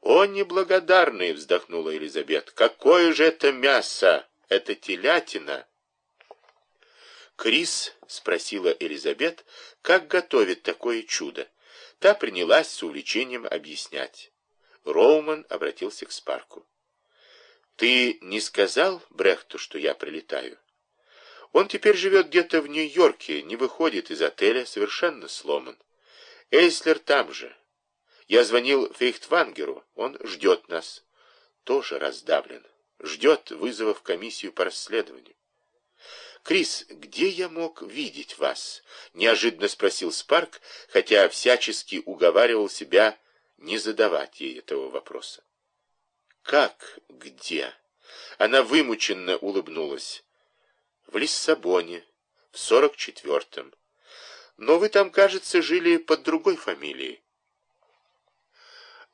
«О, неблагодарный!» — вздохнула Елизабет. «Какое же это мясо! Это телятина!» «Крис?» — спросила Элизабет, как готовит такое чудо. Та принялась с увлечением объяснять. Роуман обратился к Спарку. «Ты не сказал Брехту, что я прилетаю?» Он теперь живет где-то в Нью-Йорке, не выходит из отеля, совершенно сломан. Эйслер там же. Я звонил Фейхтвангеру, он ждет нас. Тоже раздавлен. Ждет вызова в комиссию по расследованию. «Крис, где я мог видеть вас?» — неожиданно спросил Спарк, хотя всячески уговаривал себя не задавать ей этого вопроса. «Как где?» Она вымученно улыбнулась. «В Лиссабоне, в сорок четвертом. Но вы там, кажется, жили под другой фамилией».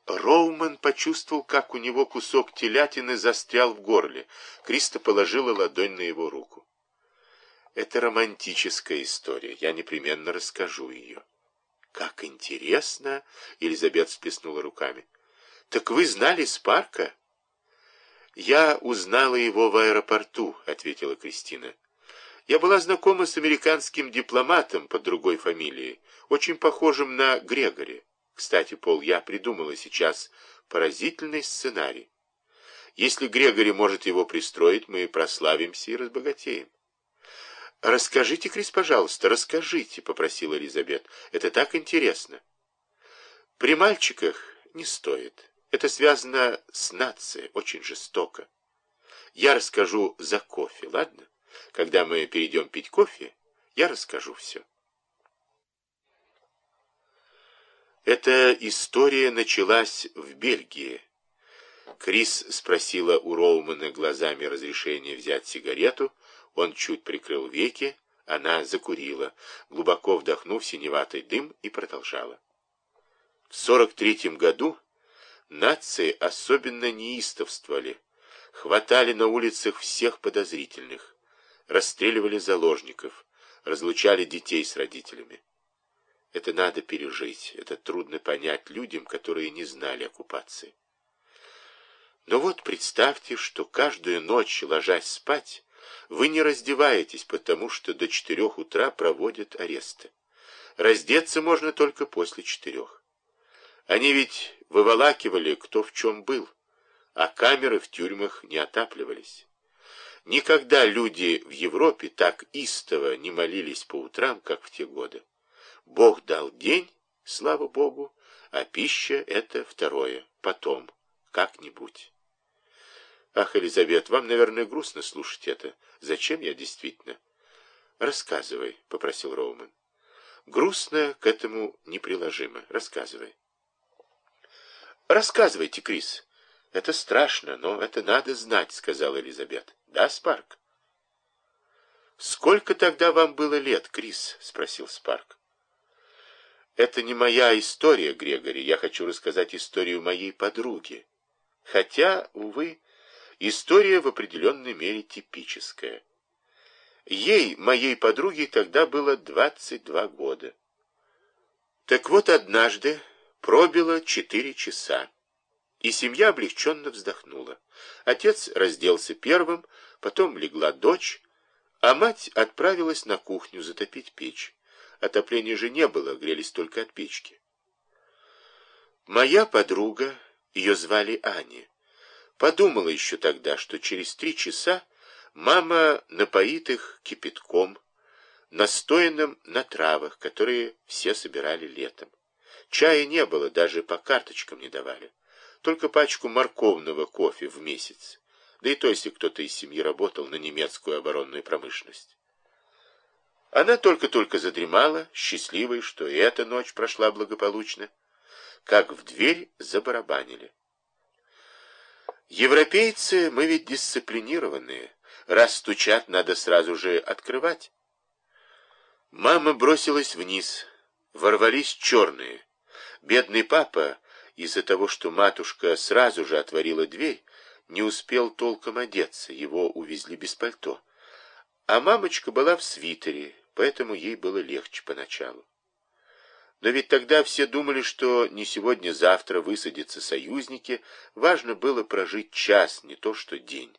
Роуман почувствовал, как у него кусок телятины застрял в горле. Криста положила ладонь на его руку. Это романтическая история. Я непременно расскажу ее. Как интересно! Елизабет сплеснула руками. Так вы знали Спарка? Я узнала его в аэропорту, ответила Кристина. Я была знакома с американским дипломатом под другой фамилией, очень похожим на Грегори. Кстати, Пол, я придумала сейчас поразительный сценарий. Если Грегори может его пристроить, мы прославимся и разбогатеем. «Расскажите, Крис, пожалуйста, расскажите», — попросила Элизабет. «Это так интересно». «При мальчиках не стоит. Это связано с нацией, очень жестоко. Я расскажу за кофе, ладно? Когда мы перейдем пить кофе, я расскажу все». Эта история началась в Бельгии. Крис спросила у Роумана глазами разрешения взять сигарету, он чуть прикрыл веки, она закурила, глубоко вдохнув синеватый дым, и продолжала. В сорок третьем году нации особенно неистовствовали, хватали на улицах всех подозрительных, расстреливали заложников, разлучали детей с родителями. Это надо пережить, это трудно понять людям, которые не знали оккупации. Но вот представьте, что каждую ночь, ложась спать, вы не раздеваетесь, потому что до четырех утра проводят аресты. Раздеться можно только после четырех. Они ведь выволакивали, кто в чем был, а камеры в тюрьмах не отапливались. Никогда люди в Европе так истово не молились по утрам, как в те годы. Бог дал день, слава Богу, а пища — это второе, потом, как-нибудь. Ах, Елизавет, вам, наверное, грустно слушать это. Зачем я действительно? Рассказывай, попросил Роуман. Грустно к этому неприложимо. Рассказывай. Рассказывайте, Крис. Это страшно, но это надо знать, сказала Елизабет. Да, Спарк? Сколько тогда вам было лет, Крис? спросил Спарк. Это не моя история, Грегори. Я хочу рассказать историю моей подруги. Хотя, увы, История в определенной мере типическая. Ей, моей подруге, тогда было 22 года. Так вот, однажды пробило 4 часа, и семья облегченно вздохнула. Отец разделся первым, потом легла дочь, а мать отправилась на кухню затопить печь. Отопления же не было, грелись только от печки. Моя подруга, ее звали Аня, Подумала еще тогда, что через три часа мама напоит их кипятком, настоянным на травах, которые все собирали летом. Чая не было, даже по карточкам не давали. Только пачку морковного кофе в месяц. Да и то, если кто-то из семьи работал на немецкую оборонную промышленность. Она только-только задремала, счастливой, что и эта ночь прошла благополучно, как в дверь забарабанили. Европейцы, мы ведь дисциплинированные. Раз стучат, надо сразу же открывать. Мама бросилась вниз. Ворвались черные. Бедный папа, из-за того, что матушка сразу же отворила дверь, не успел толком одеться, его увезли без пальто. А мамочка была в свитере, поэтому ей было легче поначалу. Но ведь тогда все думали, что не сегодня-завтра высадятся союзники, важно было прожить час, не то что день.